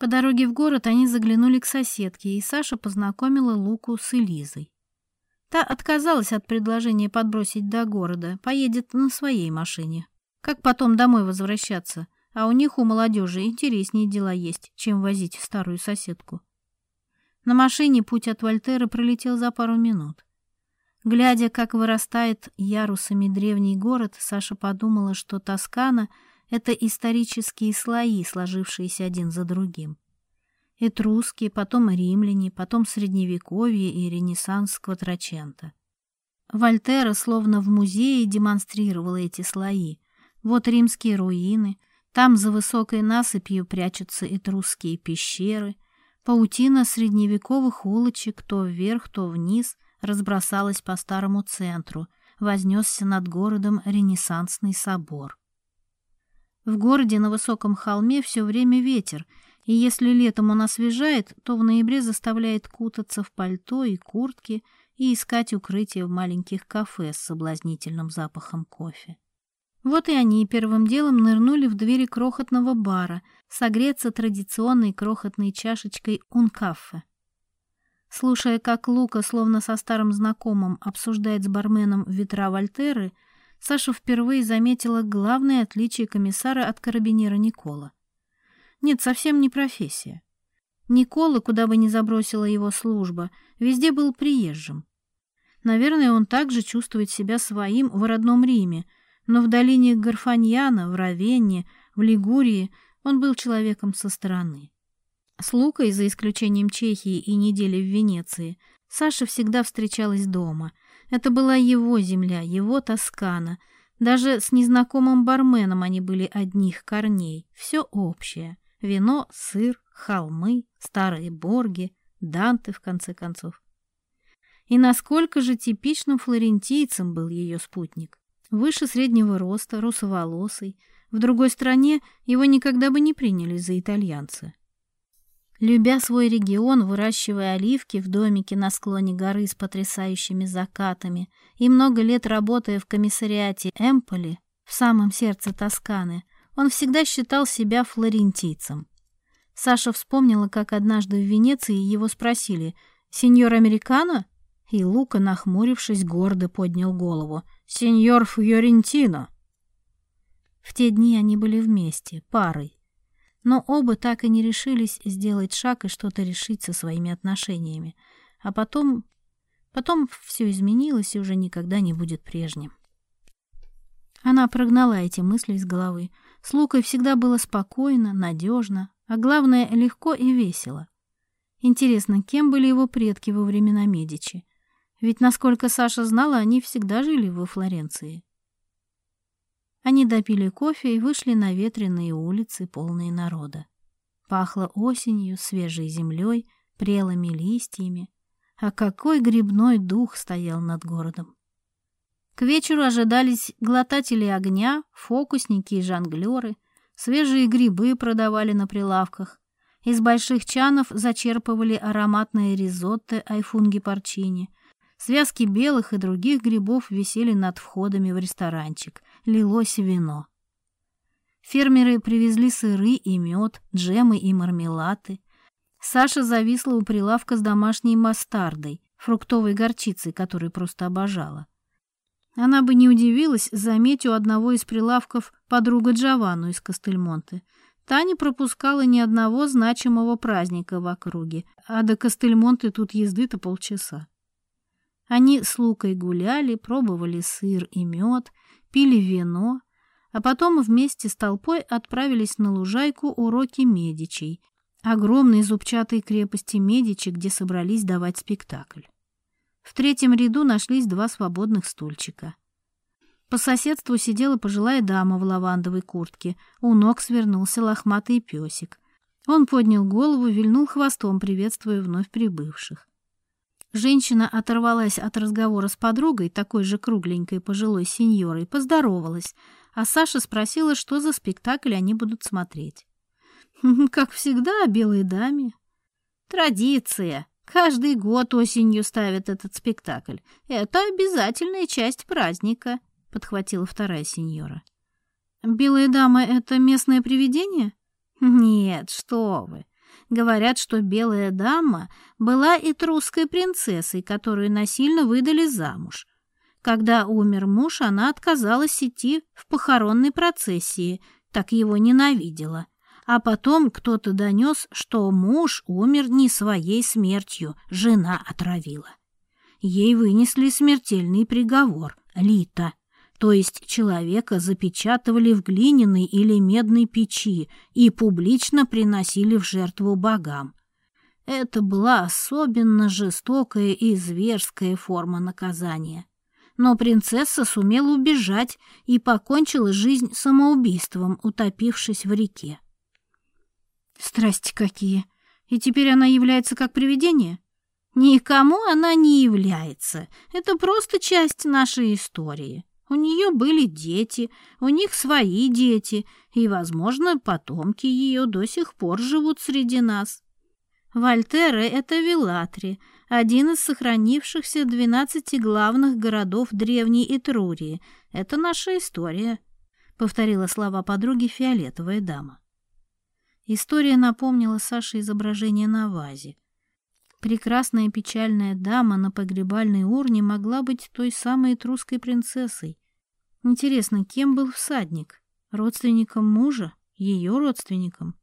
По дороге в город они заглянули к соседке, и Саша познакомила Луку с Элизой. Та отказалась от предложения подбросить до города, поедет на своей машине. Как потом домой возвращаться? А у них, у молодежи, интереснее дела есть, чем возить старую соседку. На машине путь от Вольтера пролетел за пару минут. Глядя, как вырастает ярусами древний город, Саша подумала, что Тоскана — это исторические слои, сложившиеся один за другим. Этруски, потом римляне, потом средневековье и ренессанс Кватрачента. Вольтера словно в музее демонстрировала эти слои. Вот римские руины, там за высокой насыпью прячутся этрусские пещеры, паутина средневековых улочек то вверх, то вниз разбросалась по старому центру, вознесся над городом Ренессансный собор. В городе на высоком холме все время ветер, и если летом он освежает, то в ноябре заставляет кутаться в пальто и куртки и искать укрытие в маленьких кафе с соблазнительным запахом кофе. Вот и они первым делом нырнули в двери крохотного бара, согреться традиционной крохотной чашечкой ункафе. Слушая, как Лука, словно со старым знакомым, обсуждает с барменом ветра Вольтеры, Саша впервые заметила главное отличие комиссара от карабинера Никола. Нет, совсем не профессия. Никола, куда бы ни забросила его служба, везде был приезжим. Наверное, он также чувствует себя своим в родном Риме, но в долине Гарфаньяна, в Равенне, в Лигурии он был человеком со стороны. С Лукой, за исключением Чехии и недели в Венеции, Саша всегда встречалась дома, это была его земля, его Тоскана. Даже с незнакомым барменом они были одних корней. Все общее. Вино, сыр, холмы, старые борги, Данте, в конце концов. И насколько же типичным флорентийцем был ее спутник. Выше среднего роста, русоволосый. В другой стране его никогда бы не приняли за итальянца. Любя свой регион, выращивая оливки в домике на склоне горы с потрясающими закатами и много лет работая в комиссариате Эмполи, в самом сердце Тосканы, он всегда считал себя флорентийцем. Саша вспомнила, как однажды в Венеции его спросили «Сеньор Американо?» И Лука, нахмурившись, гордо поднял голову «Сеньор Фьорентино!» В те дни они были вместе, парой, но оба так и не решились сделать шаг и что-то решить со своими отношениями. А потом... Потом все изменилось и уже никогда не будет прежним. Она прогнала эти мысли из головы. С Лукой всегда было спокойно, надежно, а главное, легко и весело. Интересно, кем были его предки во времена Медичи? Ведь, насколько Саша знала, они всегда жили во Флоренции. Они допили кофе и вышли на ветреные улицы, полные народа. Пахло осенью, свежей землей, прелыми листьями. А какой грибной дух стоял над городом! К вечеру ожидались глотатели огня, фокусники и жонглеры. Свежие грибы продавали на прилавках. Из больших чанов зачерпывали ароматные ризотто айфунги парчини. Связки белых и других грибов висели над входами в ресторанчик, лилось вино. Фермеры привезли сыры и мед, джемы и мармелаты. Саша зависла у прилавка с домашней мастардой, фруктовой горчицей, которую просто обожала. Она бы не удивилась, заметь у одного из прилавков подруга Джованну из Кастельмонте. Та не пропускала ни одного значимого праздника в округе, а до Кастельмонте тут езды-то полчаса. Они с Лукой гуляли, пробовали сыр и мед — пили вино, а потом вместе с толпой отправились на лужайку уроки Медичей, огромной зубчатой крепости Медичи, где собрались давать спектакль. В третьем ряду нашлись два свободных стульчика. По соседству сидела пожилая дама в лавандовой куртке, у ног свернулся лохматый песик. Он поднял голову, вильнул хвостом, приветствуя вновь прибывших. Женщина оторвалась от разговора с подругой, такой же кругленькой пожилой сеньорой, поздоровалась, а Саша спросила, что за спектакль они будут смотреть. «Как всегда, о белой даме». «Традиция. Каждый год осенью ставят этот спектакль. Это обязательная часть праздника», — подхватила вторая сеньора. «Белая дама — это местное привидение?» «Нет, что вы! Говорят, что белая дама была и трусской принцессой, которую насильно выдали замуж. Когда умер муж, она отказалась идти в похоронной процессии, так его ненавидела. А потом кто-то донес, что муж умер не своей смертью, жена отравила. Ей вынесли смертельный приговор – Лита – то есть человека запечатывали в глиняной или медной печи и публично приносили в жертву богам. Это была особенно жестокая и зверская форма наказания. Но принцесса сумела убежать и покончила жизнь самоубийством, утопившись в реке. Страсти какие! И теперь она является как привидение? Никому она не является. Это просто часть нашей истории. У нее были дети, у них свои дети, и, возможно, потомки ее до сих пор живут среди нас. Вольтере – это Вилатри, один из сохранившихся 12 главных городов Древней Этрурии. Это наша история», – повторила слова подруги фиолетовая дама. История напомнила Саше изображение на вазе. Прекрасная печальная дама на погребальной урне могла быть той самой этрусской принцессой, Интересно, кем был всадник? Родственником мужа? Ее родственником?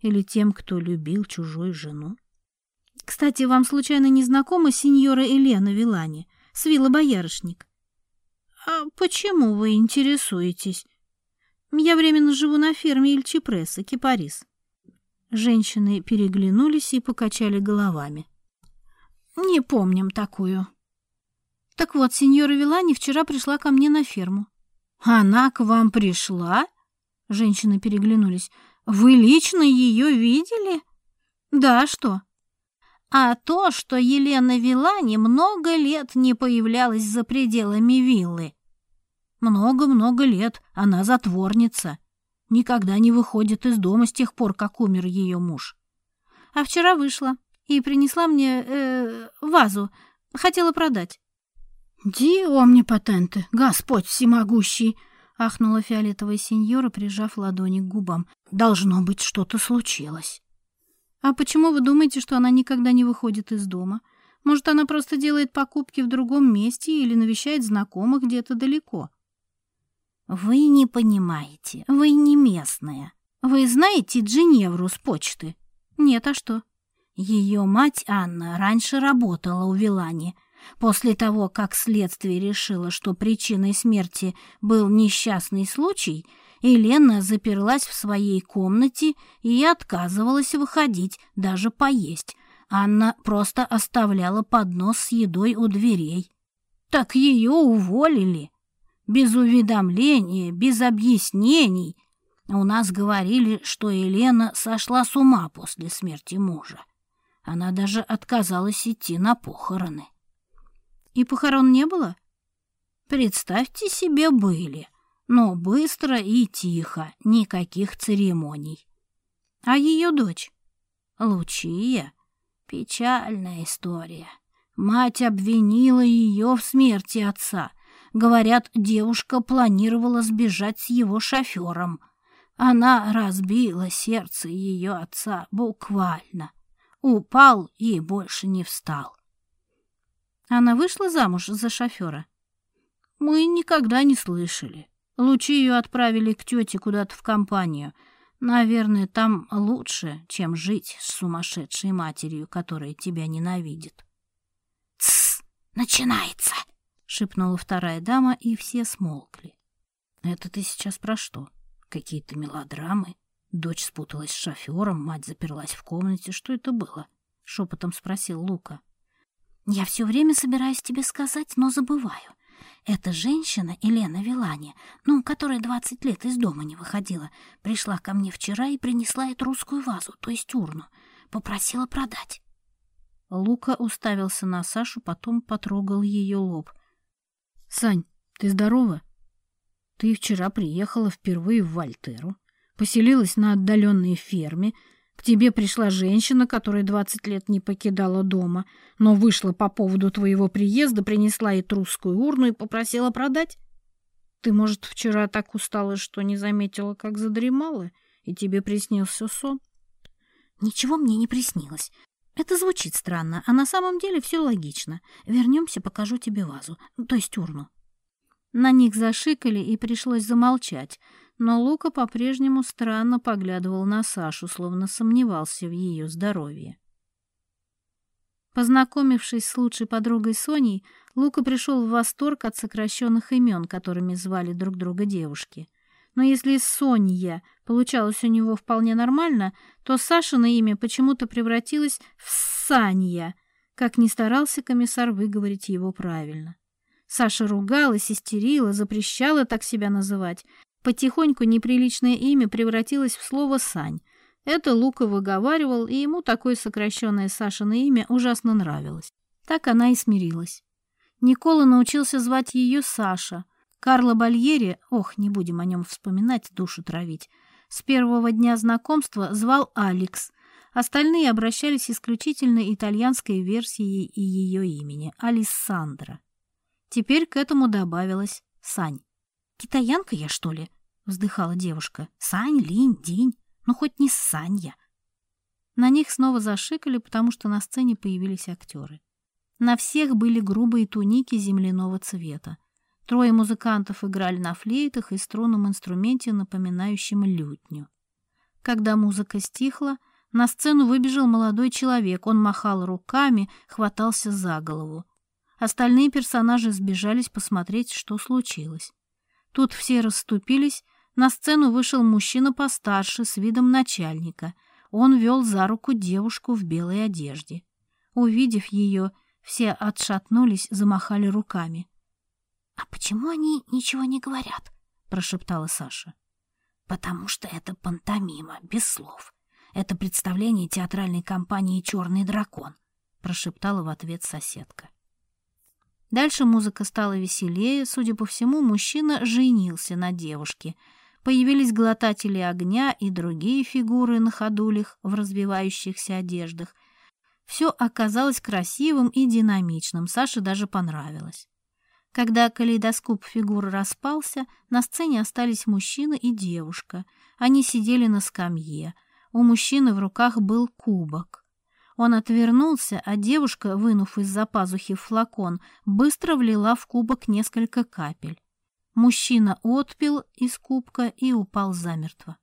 Или тем, кто любил чужую жену? Кстати, вам случайно не знакома сеньора Елена Вилани, свила боярышник? А почему вы интересуетесь? Я временно живу на ферме Ильчепресса, Кипарис. Женщины переглянулись и покачали головами. Не помним такую. Так вот, сеньора Вилани вчера пришла ко мне на ферму. «Она к вам пришла?» Женщины переглянулись. «Вы лично ее видели?» «Да, что?» «А то, что Елена вела, немного лет не появлялась за пределами виллы. Много-много лет она затворница. Никогда не выходит из дома с тех пор, как умер ее муж. А вчера вышла и принесла мне э, вазу. Хотела продать. «Дио мне патенты, Господь всемогущий!» — ахнула фиолетовая сеньора, прижав ладони к губам. «Должно быть, что-то случилось». «А почему вы думаете, что она никогда не выходит из дома? Может, она просто делает покупки в другом месте или навещает знакомых где-то далеко?» «Вы не понимаете, вы не местная. Вы знаете Джиневру с почты?» «Нет, а что?» Ее мать Анна раньше работала у Вилани, После того, как следствие решило, что причиной смерти был несчастный случай, Елена заперлась в своей комнате и отказывалась выходить, даже поесть. Анна просто оставляла поднос с едой у дверей. Так ее уволили. Без уведомления, без объяснений. У нас говорили, что Елена сошла с ума после смерти мужа. Она даже отказалась идти на похороны. И похорон не было? Представьте себе, были, но быстро и тихо, никаких церемоний. А ее дочь? Лучия. Печальная история. Мать обвинила ее в смерти отца. Говорят, девушка планировала сбежать с его шофером. Она разбила сердце ее отца буквально. Упал и больше не встал. Она вышла замуж за шофера. Мы никогда не слышали. Лучи ее отправили к тете куда-то в компанию. Наверное, там лучше, чем жить с сумасшедшей матерью, которая тебя ненавидит. «Тссс! Начинается!» — шепнула вторая дама, и все смолкли. «Это ты сейчас про что? Какие-то мелодрамы? Дочь спуталась с шофером, мать заперлась в комнате. Что это было?» — шепотом спросил Лука. — я все время собираюсь тебе сказать, но забываю. Эта женщина, Елена Вилани, ну, которая 20 лет из дома не выходила, пришла ко мне вчера и принесла эту русскую вазу, то есть урну. Попросила продать. Лука уставился на Сашу, потом потрогал ее лоб. — Сань, ты здорова? Ты вчера приехала впервые в Вольтеру, поселилась на отдаленной ферме, к тебе пришла женщина, которая 20 лет не покидала дома, но вышла по поводу твоего приезда, принесла ей этрусскую урну и попросила продать. Ты, может, вчера так устала, что не заметила, как задремала, и тебе приснился сон? Ничего мне не приснилось. Это звучит странно, а на самом деле все логично. Вернемся, покажу тебе вазу, то есть урну. На них зашикали, и пришлось замолчать — но Лука по-прежнему странно поглядывал на Сашу, словно сомневался в ее здоровье. Познакомившись с лучшей подругой Соней, Лука пришел в восторг от сокращенных имен, которыми звали друг друга девушки. Но если Соня получалось у него вполне нормально, то Сашино имя почему-то превратилось в Санья, как ни старался комиссар выговорить его правильно. Саша ругалась, истерила, запрещала так себя называть, Потихоньку неприличное имя превратилось в слово «Сань». Это Лука выговаривал, и ему такое сокращенное Сашино имя ужасно нравилось. Так она и смирилась. Никола научился звать ее Саша. Карло Бальери, ох, не будем о нем вспоминать, душу травить, с первого дня знакомства звал Алекс. Остальные обращались исключительно итальянской версией и ее имени – Алиссандра. Теперь к этому добавилась Сань. Китаянка я, что ли? вздыхала девушка. Сань, линь, день, ну хоть не Санья. На них снова зашикали, потому что на сцене появились актеры. На всех были грубые туники земляного цвета. Трое музыкантов играли на флейтах и струнном инструменте, напоминающем лютню. Когда музыка стихла, на сцену выбежал молодой человек. Он махал руками, хватался за голову. Остальные персонажи сбежались посмотреть, что случилось. Тут все расступились, на сцену вышел мужчина постарше, с видом начальника. Он вел за руку девушку в белой одежде. Увидев ее, все отшатнулись, замахали руками. — А почему они ничего не говорят? — прошептала Саша. — Потому что это пантомима, без слов. Это представление театральной компании «Черный дракон», — прошептала в ответ соседка. Дальше музыка стала веселее, судя по всему, мужчина женился на девушке. Появились глотатели огня и другие фигуры на ходулях в развивающихся одеждах. Все оказалось красивым и динамичным, Саше даже понравилось. Когда калейдоскоп фигур распался, на сцене остались мужчина и девушка. Они сидели на скамье. У мужчины в руках был кубок. Он отвернулся, а девушка, вынув из-за пазухи флакон, быстро влила в кубок несколько капель. Мужчина отпил из кубка и упал замертво.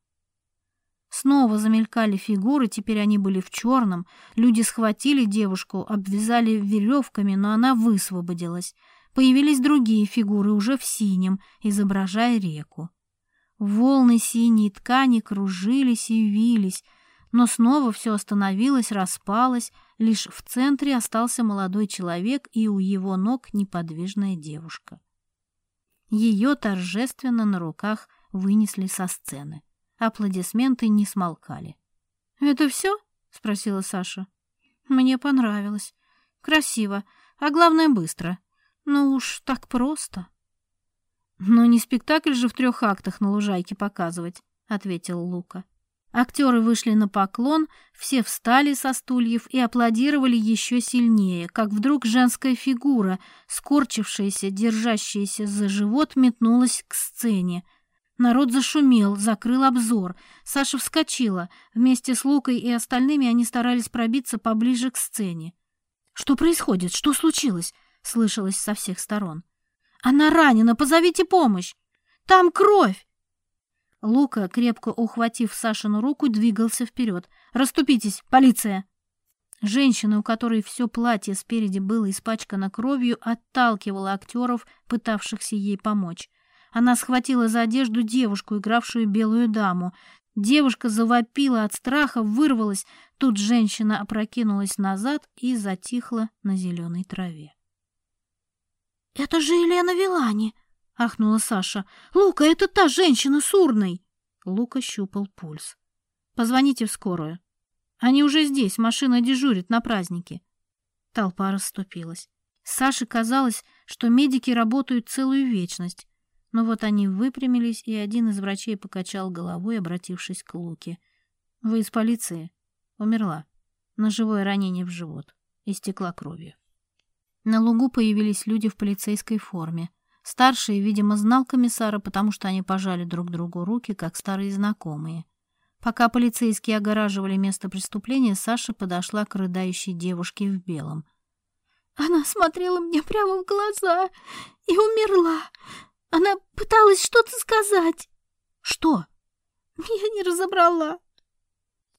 Снова замелькали фигуры, теперь они были в черном. Люди схватили девушку, обвязали веревками, но она высвободилась. Появились другие фигуры, уже в синем, изображая реку. Волны синей ткани кружились и вились, но снова все остановилось, распалось, лишь в центре остался молодой человек и у его ног неподвижная девушка. Ее торжественно на руках вынесли со сцены. Аплодисменты не смолкали. «Это все?» — спросила Саша. «Мне понравилось. Красиво, а главное, быстро. Ну уж так просто». но не спектакль же в трех актах на лужайке показывать», — ответил Лука. Актеры вышли на поклон, все встали со стульев и аплодировали еще сильнее, как вдруг женская фигура, скорчившаяся, держащаяся за живот, метнулась к сцене. Народ зашумел, закрыл обзор. Саша вскочила. Вместе с Лукой и остальными они старались пробиться поближе к сцене. «Что происходит? Что случилось?» — слышалось со всех сторон. «Она ранена! Позовите помощь! Там кровь!» Лука, крепко ухватив Сашину руку, двигался вперед. «Раступитесь! Полиция!» Женщина, у которой все платье спереди было испачкано кровью, отталкивала актеров, пытавшихся ей помочь. Она схватила за одежду девушку, игравшую белую даму. Девушка завопила от страха, вырвалась. Тут женщина опрокинулась назад и затихла на зеленой траве. «Это же Елена Вилани!» ахнула Саша. «Лука, это та женщина с урной!» Лука щупал пульс. «Позвоните в скорую. Они уже здесь, машина дежурит на празднике». Толпа расступилась. Саше казалось, что медики работают целую вечность. Но вот они выпрямились, и один из врачей покачал головой, обратившись к Луке. «Вы из полиции?» «Умерла. Ножевое ранение в живот. Истекла кровью». На лугу появились люди в полицейской форме. Старший, видимо, знал комиссара, потому что они пожали друг другу руки, как старые знакомые. Пока полицейские огораживали место преступления, Саша подошла к рыдающей девушке в белом. «Она смотрела мне прямо в глаза и умерла. Она пыталась что-то сказать». «Что?» «Я не разобрала».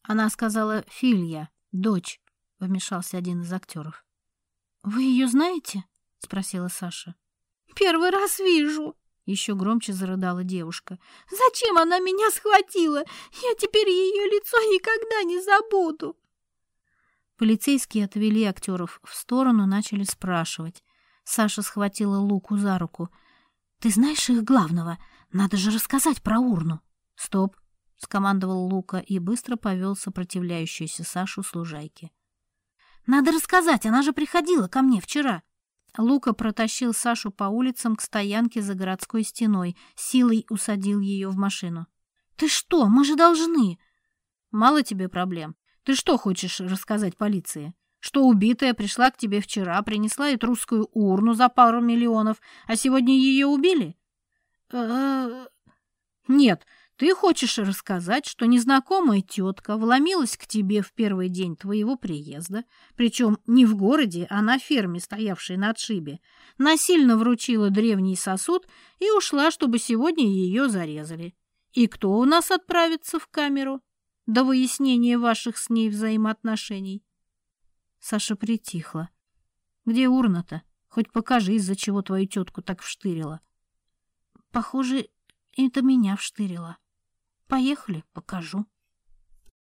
Она сказала «Филья, дочь», — вмешался один из актеров. «Вы ее знаете?» — спросила Саша. Первый раз вижу!» Еще громче зарыдала девушка. «Зачем она меня схватила? Я теперь ее лицо никогда не забуду!» Полицейские отвели актеров в сторону, начали спрашивать. Саша схватила Луку за руку. «Ты знаешь их главного? Надо же рассказать про урну!» «Стоп!» — скомандовал Лука и быстро повел сопротивляющуюся Сашу с «Надо рассказать, она же приходила ко мне вчера!» Лука протащил Сашу по улицам к стоянке за городской стеной, силой усадил ее в машину. «Ты что? Мы же должны!» «Мало тебе проблем. Ты что хочешь рассказать полиции? Что убитая пришла к тебе вчера, принесла этрусскую урну за пару миллионов, а сегодня ее убили?» «Нет, ты хочешь рассказать, что незнакомая тетка вломилась к тебе в первый день твоего приезда, причем не в городе, а на ферме, стоявшей на отшибе, насильно вручила древний сосуд и ушла, чтобы сегодня ее зарезали. И кто у нас отправится в камеру до выяснения ваших с ней взаимоотношений? Саша притихла. Где урна-то? Хоть покажи, из-за чего твою тетку так вштырила. Похоже, это меня вштырило. Поехали, покажу.